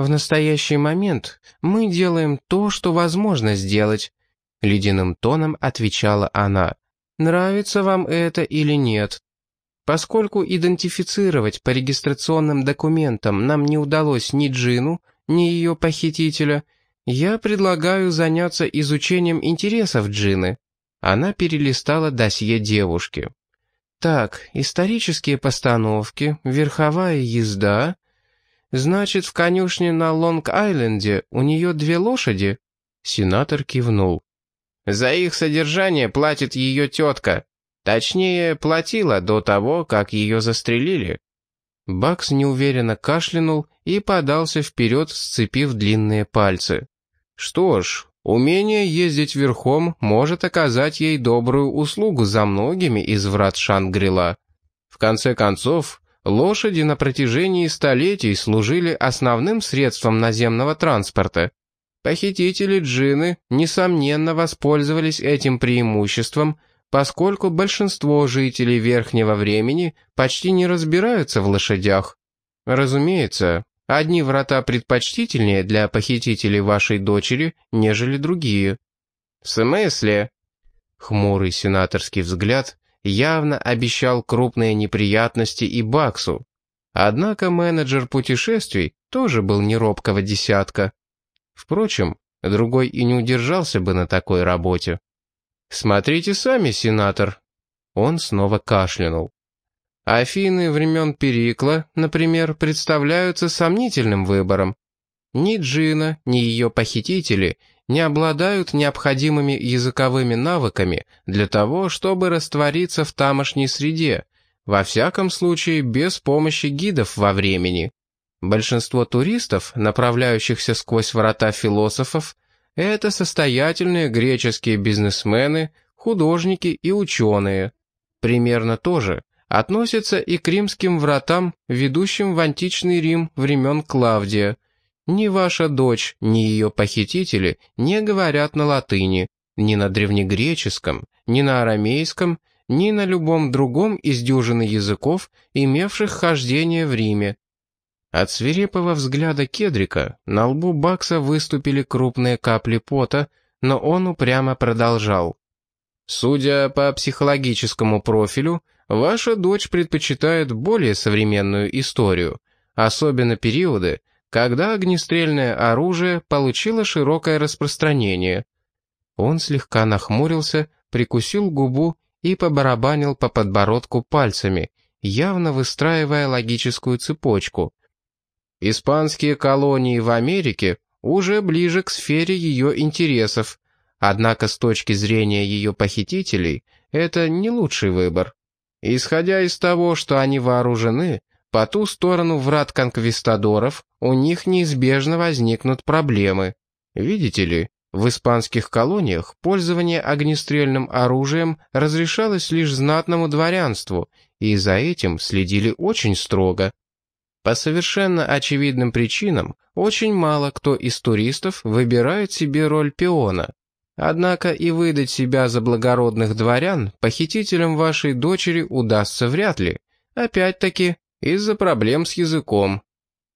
В настоящий момент мы делаем то, что возможно сделать», — ледяным тоном отвечала она. «Нравится вам это или нет? Поскольку идентифицировать по регистрационным документам нам не удалось ни Джину, ни ее похитителя, я предлагаю заняться изучением интересов Джины». Она перелистала досье девушки. «Так, исторические постановки, верховая езда. Значит, в конюшне на Лонг-Айленде у нее две лошади?» Сенатор кивнул. «За их содержание платит ее тетка. Точнее, платила до того, как ее застрелили». Бакс неуверенно кашлянул и подался вперед, сцепив длинные пальцы. «Что ж, умение ездить верхом может оказать ей добрую услугу за многими из врат Шангрила. В конце концов, лошади на протяжении столетий служили основным средством наземного транспорта. Похитители джины, несомненно, воспользовались этим преимуществом, поскольку большинство жителей Верхнего Времени почти не разбираются в лошадях. Разумеется, одни врата предпочтительнее для похитителей вашей дочери, нежели другие. В смысле? Хмурый сенаторский взгляд явно обещал крупные неприятности и Баксу. Однако менеджер путешествий тоже был не робкого десятка. Впрочем, другой и не удержался бы на такой работе. «Смотрите сами, сенатор». Он снова кашлянул. Афины времен Перикла, например, представляются сомнительным выбором. Ни Джина, ни ее похитители не обладают необходимыми языковыми навыками для того, чтобы раствориться в тамошней среде, во всяком случае без помощи гидов во времени. Большинство туристов, направляющихся сквозь врата философов, это состоятельные греческие бизнесмены, художники и ученые. Примерно то же относится и к римским вратам, ведущим в античный Рим времен Клавдия – ни ваша дочь, ни ее похитители не говорят на латыни, ни на древнегреческом, ни на арамейском, ни на любом другом из дюжины языков, имевших хождение в Риме. От свирепого взгляда Кедрика на лбу Бакса выступили крупные капли пота, но он упрямо продолжал. «Судя по психологическому профилю, ваша дочь предпочитает более современную историю, особенно периоды, когда огнестрельное оружие получило широкое распространение. Он слегка нахмурился, прикусил губу и побарабанил по подбородку пальцами, явно выстраивая логическую цепочку. Испанские колонии в Америке уже ближе к сфере ее интересов, однако с точки зрения ее похитителей это не лучший выбор. Исходя из того, что они вооружены, по ту сторону врат конквистадоров у них неизбежно возникнут проблемы. Видите ли, в испанских колониях пользование огнестрельным оружием разрешалось лишь знатному дворянству, и за этим следили очень строго. По совершенно очевидным причинам, очень мало кто из туристов выбирает себе роль пиона. Однако и выдать себя за благородных дворян похитителям вашей дочери удастся вряд ли. Опять-таки, из-за проблем с языком.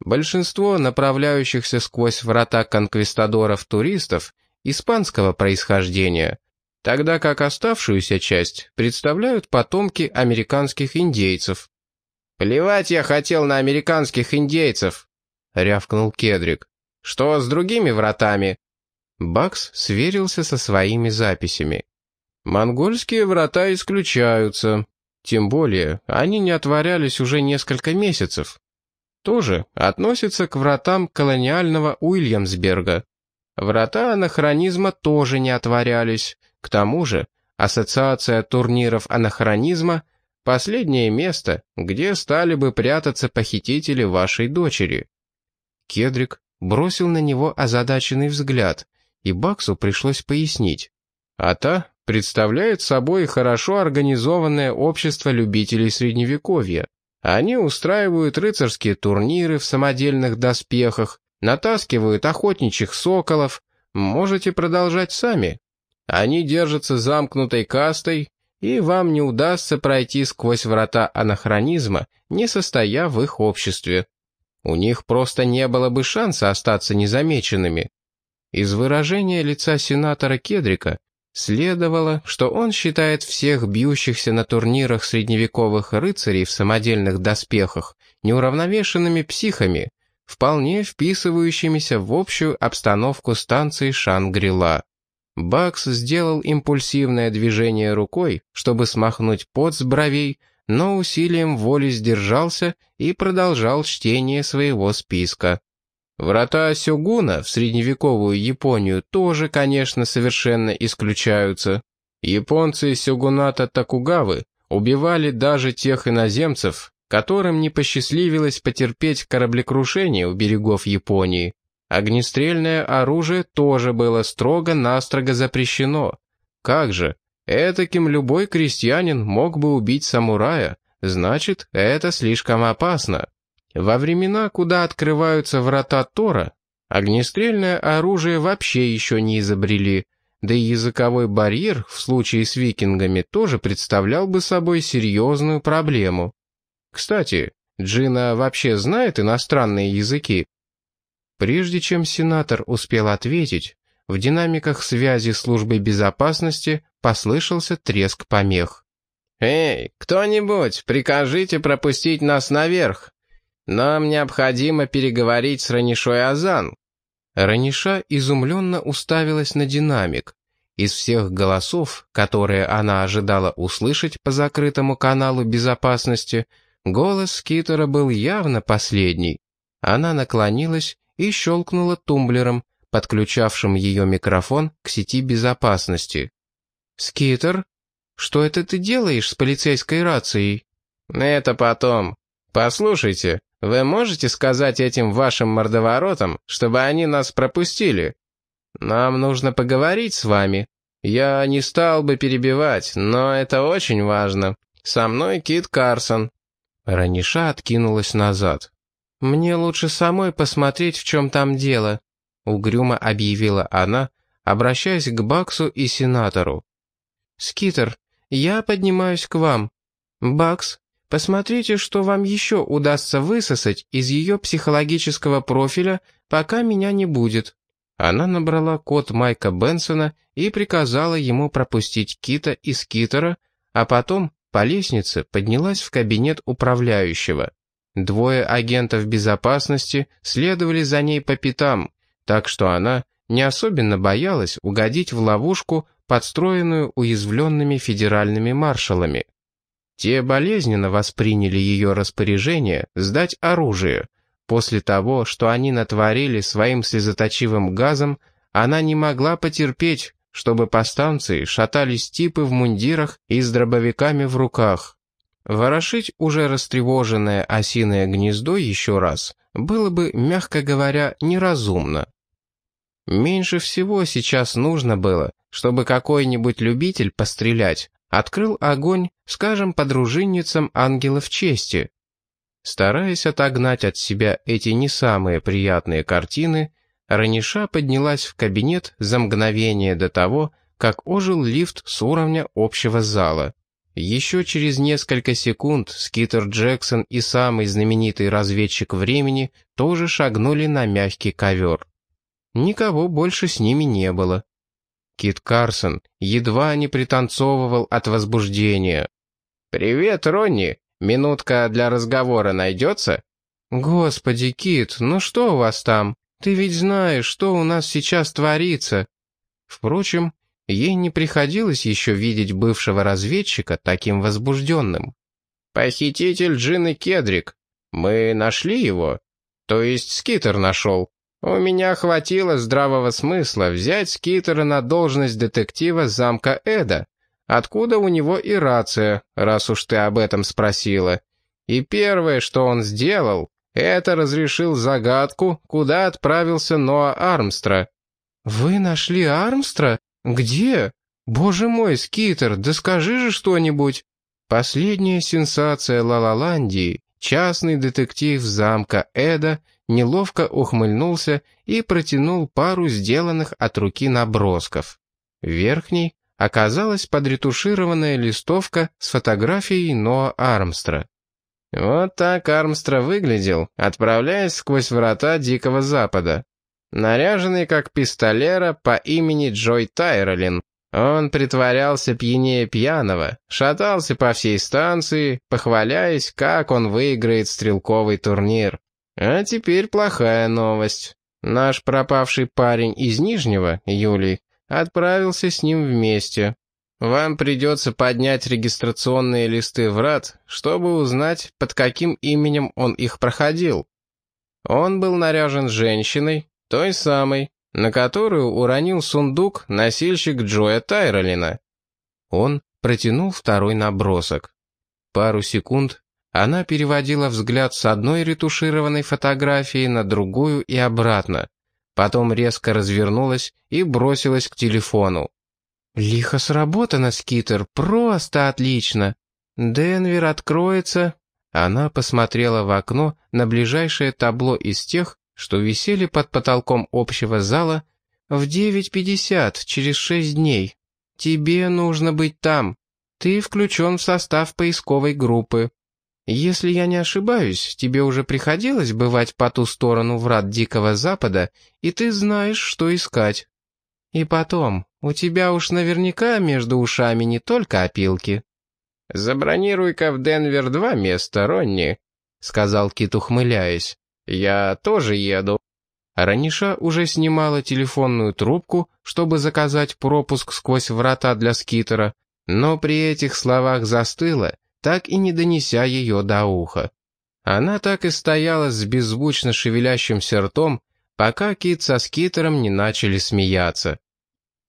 Большинство направляющихся сквозь врата конквистадоров туристов испанского происхождения, тогда как оставшуюся часть представляют потомки американских индейцев. «Плевать я хотел на американских индейцев», — рявкнул Кедрик. «Что с другими вратами?» Бакс сверился со своими записями. «Монгольские врата исключаются. Тем более, они не отворялись уже несколько месяцев. Тоже относится к вратам колониального Уильямсберга. Врата анахронизма тоже не отворялись. К тому же, Ассоциация турниров анахронизма – последнее место, где стали бы прятаться похитители вашей дочери. Кедрик бросил на него озадаченный взгляд, и Баксу пришлось пояснить. А та представляет собой хорошо организованное общество любителей Средневековья. Они устраивают рыцарские турниры в самодельных доспехах, натаскивают охотничьих соколов, можете продолжать сами. Они держатся замкнутой кастой, и вам не удастся пройти сквозь врата анахронизма, не состоя в их обществе. у них просто не было бы шанса остаться незамеченными. Из выражения лица сенатора Кедрика следовало, что он считает всех бьющихся на турнирах средневековых рыцарей в самодельных доспехах неуравновешенными психами, вполне вписывающимися в общую обстановку станции Шангрила. Бакс сделал импульсивное движение рукой, чтобы смахнуть пот с бровей, но усилием воли сдержался и продолжал чтение своего списка. Врата Сёгуна в средневековую Японию тоже, конечно, совершенно исключаются. Японцы Сёгуната Такугавы убивали даже тех иноземцев, которым не посчастливилось потерпеть кораблекрушение у берегов Японии. Огнестрельное оружие тоже было строго-настрого запрещено. Как же, этаким любой крестьянин мог бы убить самурая, значит, это слишком опасно. Во времена, куда открываются врата Тора, огнестрельное оружие вообще еще не изобрели, да и языковой барьер в случае с викингами тоже представлял бы собой серьезную проблему. Кстати, Джина вообще знает иностранные языки? Прежде чем сенатор успел ответить, в динамиках связи службы безопасности послышался треск помех. «Эй, кто-нибудь, прикажите пропустить нас наверх. Нам необходимо переговорить с Ранишой Азан». Раниша изумленно уставилась на динамик. Из всех голосов, которые она ожидала услышать по закрытому каналу безопасности, голос Скитера был явно последний. Она наклонилась и щелкнула тумблером, подключавшим ее микрофон к сети безопасности. «Скитер, что это ты делаешь с полицейской рацией?» «Это потом. Послушайте, вы можете сказать этим вашим мордоворотам, чтобы они нас пропустили? Нам нужно поговорить с вами. Я не стал бы перебивать, но это очень важно. Со мной Кит Карсон». Раниша откинулась назад. «Мне лучше самой посмотреть, в чем там дело», — угрюмо объявила она, обращаясь к Баксу и сенатору. «Скитер, я поднимаюсь к вам. Бакс, посмотрите, что вам еще удастся высосать из ее психологического профиля, пока меня не будет». Она набрала код Майка Бенсона и приказала ему пропустить Кита и Скитера, а потом по лестнице поднялась в кабинет управляющего. Двое агентов безопасности следовали за ней по пятам, так что она не особенно боялась угодить в ловушку, подстроенную уязвленными федеральными маршалами. Те болезненно восприняли ее распоряжение сдать оружие. После того, что они натворили своим слезоточивым газом, она не могла потерпеть, чтобы по станции шатались типы в мундирах и с дробовиками в руках. Ворошить уже растревоженное осиное гнездо еще раз было бы, мягко говоря, неразумно. Меньше всего сейчас нужно было, чтобы какой-нибудь любитель пострелять открыл огонь, скажем, по дружинницам ангелов чести. Стараясь отогнать от себя эти не самые приятные картины, Раниша поднялась в кабинет за мгновение до того, как ожил лифт с уровня общего зала. Еще через несколько секунд Скитер Джексон и самый знаменитый разведчик времени тоже шагнули на мягкий ковер. Никого больше с ними не было. Кит Карсон едва не пританцовывал от возбуждения. «Привет, Ронни! Минутка для разговора найдется?» «Господи, Кит, ну что у вас там? Ты ведь знаешь, что у нас сейчас творится». Впрочем, Ей не приходилось еще видеть бывшего разведчика таким возбужденным. «Похититель Джины Кедрик. Мы нашли его. То есть Скитер нашел. У меня хватило здравого смысла взять Скитера на должность детектива замка Эда. Откуда у него и рация, раз уж ты об этом спросила. И первое, что он сделал, это разрешил загадку, куда отправился Ноа Армстра». «Вы нашли Армстра?» «Где? Боже мой, Скитер, да скажи же что-нибудь!» Последняя сенсация Лалаландии, частный детектив замка Эда, неловко ухмыльнулся и протянул пару сделанных от руки набросков. Верхней оказалась подретушированная листовка с фотографией Ноа Армстра. Вот так Армстра выглядел, отправляясь сквозь врата Дикого Запада. Наряженный как пистолера по имени Джой Тайролин. Он притворялся пьянее пьяного, шатался по всей станции, похваляясь, как он выиграет стрелковый турнир. А теперь плохая новость. Наш пропавший парень из Нижнего, Юлий, отправился с ним вместе. Вам придется поднять регистрационные листы врат, чтобы узнать, под каким именем он их проходил. Он был наряжен женщиной, той самой, на которую уронил сундук носильщик Джоя Тайролина. Он протянул второй набросок. Пару секунд она переводила взгляд с одной ретушированной фотографии на другую и обратно. Потом резко развернулась и бросилась к телефону. «Лихо сработано, Скитер, просто отлично! Денвер откроется...» Она посмотрела в окно на ближайшее табло из тех, что висели под потолком общего зала в 9.50 через 6 дней. Тебе нужно быть там. Ты включен в состав поисковой группы. Если я не ошибаюсь, тебе уже приходилось бывать по ту сторону врат Дикого Запада, и ты знаешь, что искать. И потом, у тебя уж наверняка между ушами не только опилки. «Забронируй-ка в Денвер два места, Ронни», — сказал Кит, ухмыляясь. «Я тоже еду». Раниша уже снимала телефонную трубку, чтобы заказать пропуск сквозь врата для скитера, но при этих словах застыла, так и не донеся ее до уха. Она так и стояла с беззвучно шевелящимся ртом, пока Кит со скитером не начали смеяться.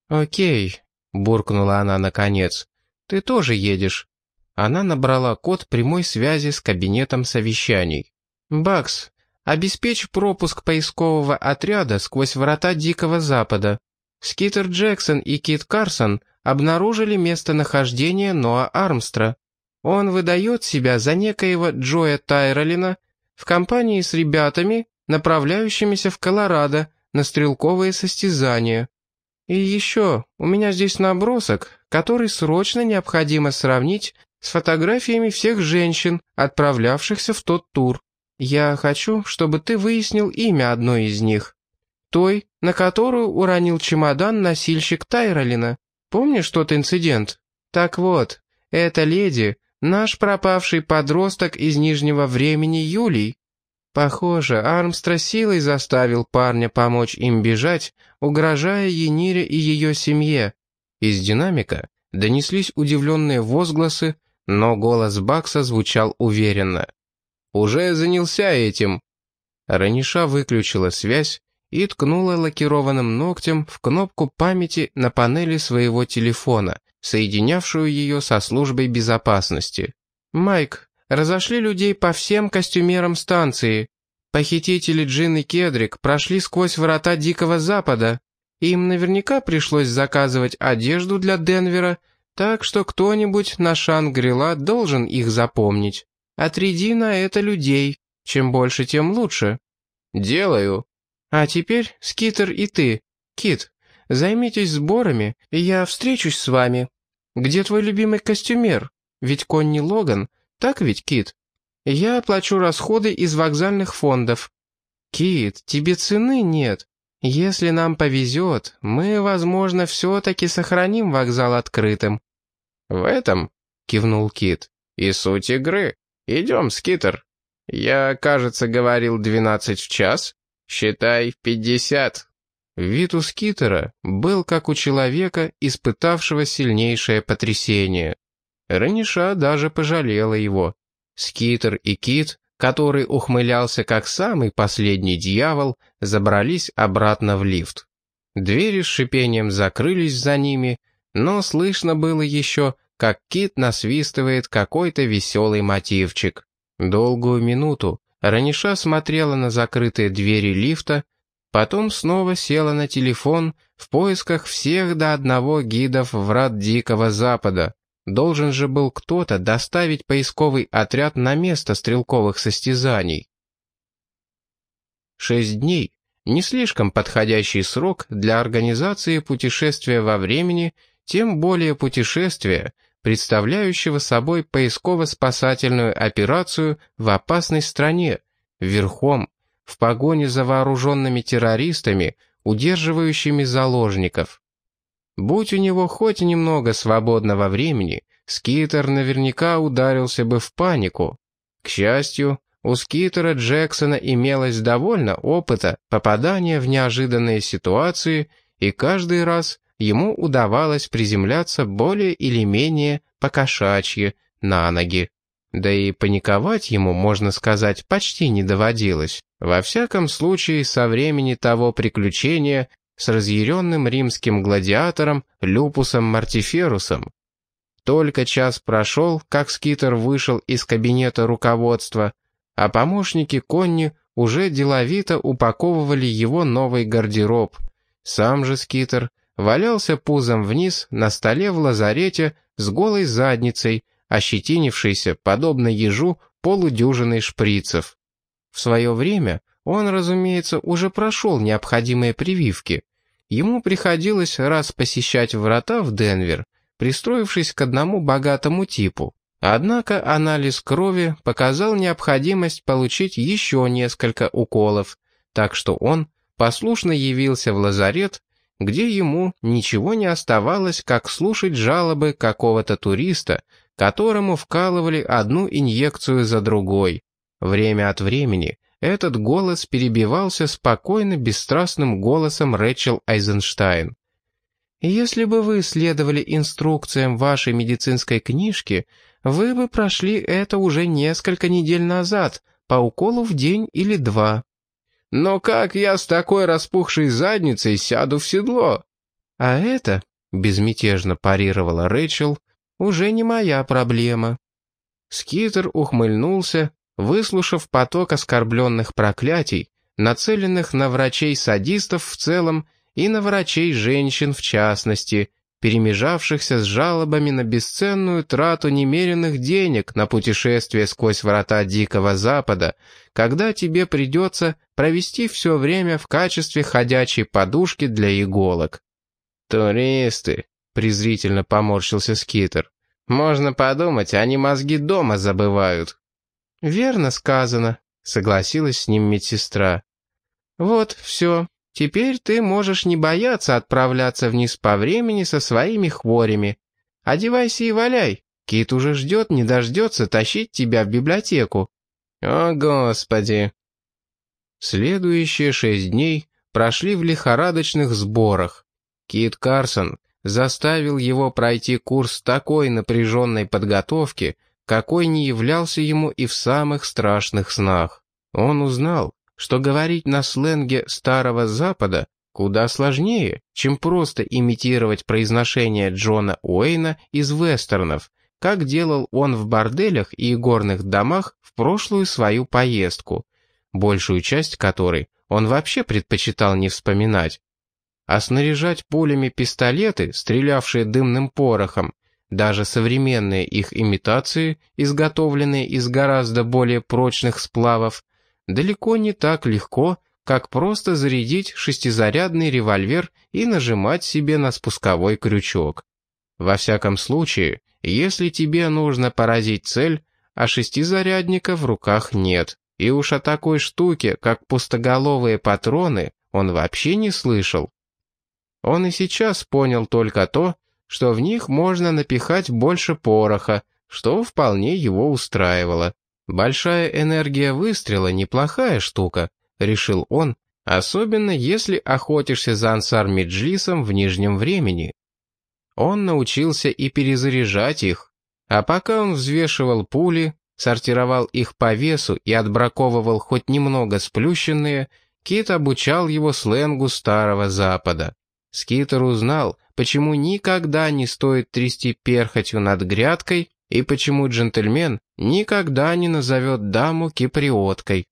«Окей», — буркнула она наконец, — «ты тоже едешь». Она набрала код прямой связи с кабинетом совещаний. «Бакс, обеспечь пропуск поискового отряда сквозь врата Дикого Запада. Скитер Джексон и Кит Карсон обнаружили местонахождение Ноа Армстра. Он выдает себя за некоего Джоя Тайролина в компании с ребятами, направляющимися в Колорадо на стрелковые состязания. И еще, у меня здесь набросок, который срочно необходимо сравнить с фотографиями всех женщин, отправлявшихся в тот тур. Я хочу, чтобы ты выяснил имя одной из них. Той, на которую уронил чемодан носильщик Тайролина. Помнишь тот инцидент? Так вот, эта леди — наш пропавший подросток из Нижнего времени Юлий. Похоже, Армстра силой заставил парня помочь им бежать, угрожая Енире и ее семье. Из динамика донеслись удивленные возгласы, но голос Бакса звучал уверенно. «Уже занялся этим». Раниша выключила связь и ткнула лакированным ногтем в кнопку памяти на панели своего телефона, соединявшую ее со службой безопасности. «Майк, разошли людей по всем костюмерам станции. Похитители Джин и Кедрик прошли сквозь врата Дикого Запада. Им наверняка пришлось заказывать одежду для Денвера, так что кто-нибудь на Шангрила должен их запомнить. Отряди на это людей. Чем больше, тем лучше. Делаю. А теперь, Скитер и ты. Кит, займитесь сборами, и я встречусь с вами. Где твой любимый костюмер? Ведь Конни Логан так ведь, Кит? Я оплачу расходы из вокзальных фондов. Кит, тебе цены нет. Если нам повезет, мы, возможно, все-таки сохраним вокзал открытым». «В этом?» — кивнул Кит. «И суть игры. Идем, Скитер. Я, кажется, говорил двенадцать в час. Считай пятьдесят». Вид у Скитера был как у человека, испытавшего сильнейшее потрясение. Раниша даже пожалела его. Скитер и Кит, который ухмылялся как самый последний дьявол, забрались обратно в лифт. Двери с шипением закрылись за ними, но слышно было еще, как Кит насвистывает какой-то веселый мотивчик. Долгую минуту Раниша смотрела на закрытые двери лифта, потом снова села на телефон в поисках всех до одного гидов врат Дикого Запада. Должен же был кто-то доставить поисковый отряд на место стрелковых состязаний. Шесть дней — не слишком подходящий срок для организации путешествия во времени, тем более путешествия, представляющего собой поисково-спасательную операцию в опасной стране, верхом, в погоне за вооруженными террористами, удерживающими заложников. Будь у него хоть немного свободного времени, Скитер наверняка ударился бы в панику. К счастью, у Скитера Джексона имелось довольно опыта попадания в неожиданные ситуации, и каждый раз ему удавалось приземляться более или менее покошачьи на ноги. Да и паниковать ему, можно сказать, почти не доводилось. Во всяком случае, со времени того приключения с разъяренным римским гладиатором Люпусом Мартиферусом. Только час прошел, как Скитер вышел из кабинета руководства, а помощники Конни уже деловито упаковывали его новый гардероб. Сам же Скитер валялся пузом вниз на столе в лазарете с голой задницей, ощетинившийся, подобно ежу, полудюжиной шприцев. В свое время он, разумеется, уже прошел необходимые прививки. Ему приходилось раз посещать врата в Денвер, пристроившись к одному богатому типу. Однако анализ крови показал необходимость получить еще несколько уколов, так что он послушно явился в лазарет где ему ничего не оставалось, как слушать жалобы какого-то туриста, которому вкалывали одну инъекцию за другой. Время от времени этот голос перебивался спокойно бесстрастным голосом Рэчел Айзенштайн. «Если бы вы следовали инструкциям вашей медицинской книжки, вы бы прошли это уже несколько недель назад, по уколу в день или два. Но как я с такой распухшей задницей сяду в седло? А это, безмятежно парировала Рэйчел, уже не моя проблема. Скитер ухмыльнулся, выслушав поток оскорбленных проклятий, нацеленных на врачей-садистов в целом и на врачей-женщин в частности, перемежавшихся с жалобами на бесценную трату немеренных денег на путешествие сквозь врата Дикого Запада, когда тебе придется провести все время в качестве ходячей подушки для иголок. «Туристы», — презрительно поморщился Скитер. «Можно подумать, они мозги дома забывают». «Верно сказано», — согласилась с ним медсестра. «Вот, все, Теперь ты можешь не бояться отправляться вниз по времени со своими хворями. Одевайся и валяй. Кит уже ждет, не дождется тащить тебя в библиотеку. О, Господи! Следующие шесть дней прошли в лихорадочных сборах. Кит Карсон заставил его пройти курс такой напряженной подготовки, какой не являлся ему и в самых страшных снах. Он узнал, что говорить на сленге Старого Запада куда сложнее, чем просто имитировать произношение Джона Уэйна из вестернов, как делал он в борделях и горных домах в прошлую свою поездку, большую часть которой он вообще предпочитал не вспоминать. А снаряжать пулями пистолеты, стрелявшие дымным порохом, даже современные их имитации, изготовленные из гораздо более прочных сплавов, далеко не так легко, как просто зарядить шестизарядный револьвер и нажимать себе на спусковой крючок. Во всяком случае, если тебе нужно поразить цель, а шестизарядника в руках нет, и уж о такой штуке, как пустоголовые патроны, он вообще не слышал. Он и сейчас понял только то, что в них можно напихать больше пороха, что вполне его устраивало. Большая энергия выстрела неплохая штука, решил он, особенно если охотишься за ансар Меджлисом в нижнем времени. Он научился и перезаряжать их, а пока он взвешивал пули, сортировал их по весу и отбраковывал хоть немного сплющенные, Кит обучал его сленгу Старого Запада. Скитер узнал, почему никогда не стоит трясти перхотью над грядкой, и почему джентльмен никогда не назовет даму киприоткой.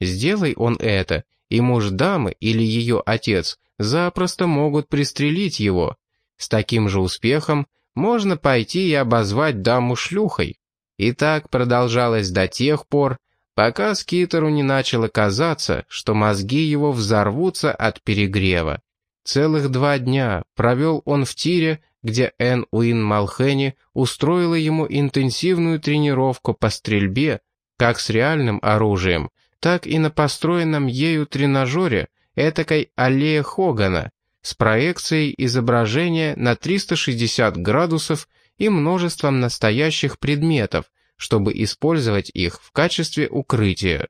Сделай он это, и муж дамы или ее отец запросто могут пристрелить его. С таким же успехом можно пойти и обозвать даму шлюхой. И так продолжалось до тех пор, пока Скитеру не начало казаться, что мозги его взорвутся от перегрева. Целых два дня провел он в тире, где Энн Уин Малхени устроила ему интенсивную тренировку по стрельбе как с реальным оружием, так и на построенном ею тренажере этакой аллея Хогана с проекцией изображения на 360 градусов и множеством настоящих предметов, чтобы использовать их в качестве укрытия.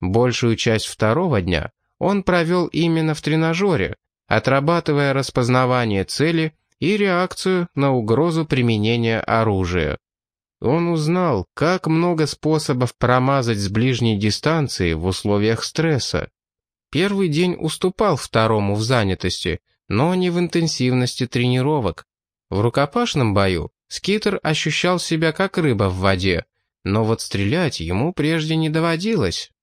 Большую часть второго дня он провел именно в тренажере, отрабатывая распознавание цели и реакцию на угрозу применения оружия. Он узнал, как много способов промазать с ближней дистанции в условиях стресса. Первый день уступал второму в занятости, но не в интенсивности тренировок. В рукопашном бою Скитер ощущал себя как рыба в воде, но вот стрелять ему прежде не доводилось.